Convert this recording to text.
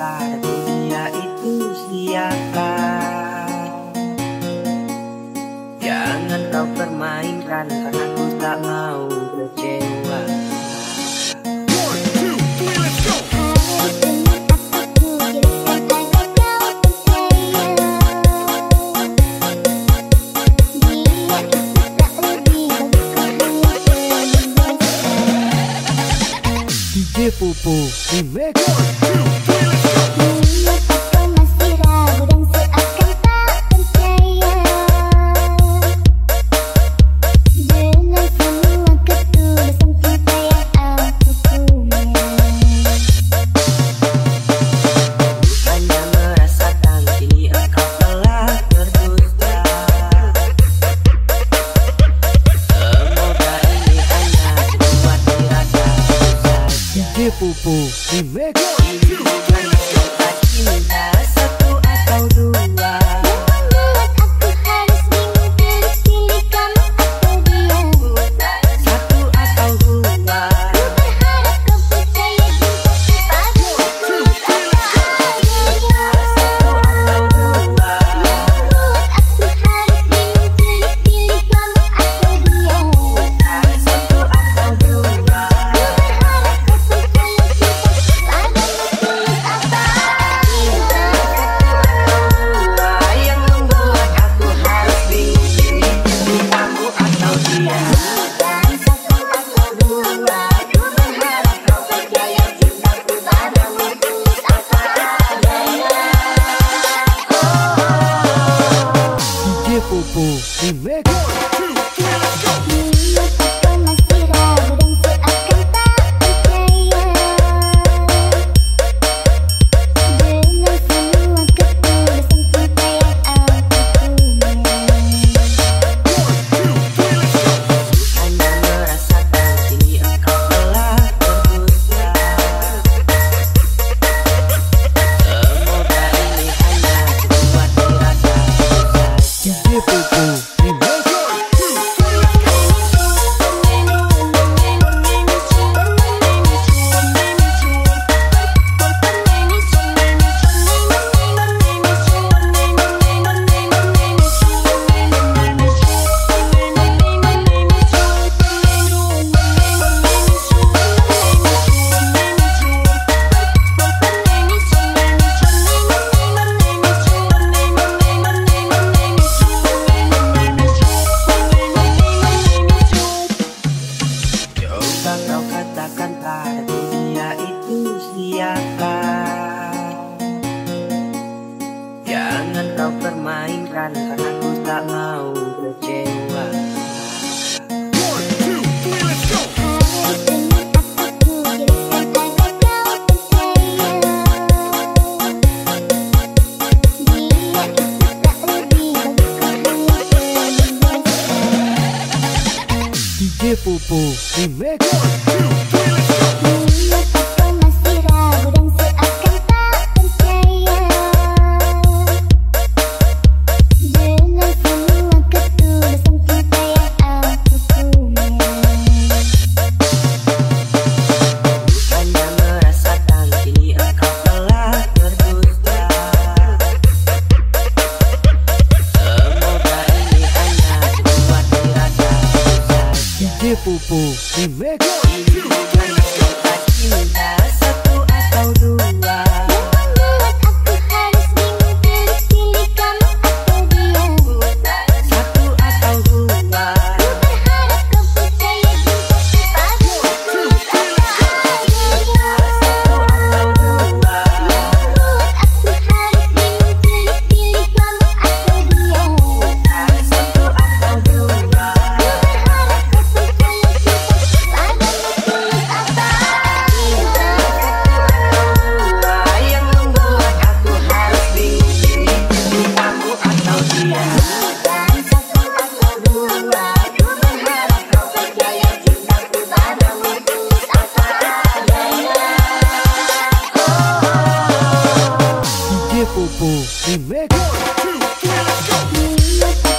Pupu, dunia itu siapa Jangan kau permainkan Karena aku tak mau corpo e make corpo e meio. Jika kau katakan tadinya itu siapa? Jangan kau permainkan karena aku tak mau. people, people. We make grupo e. popo, popo. E make one, two, three, let's go.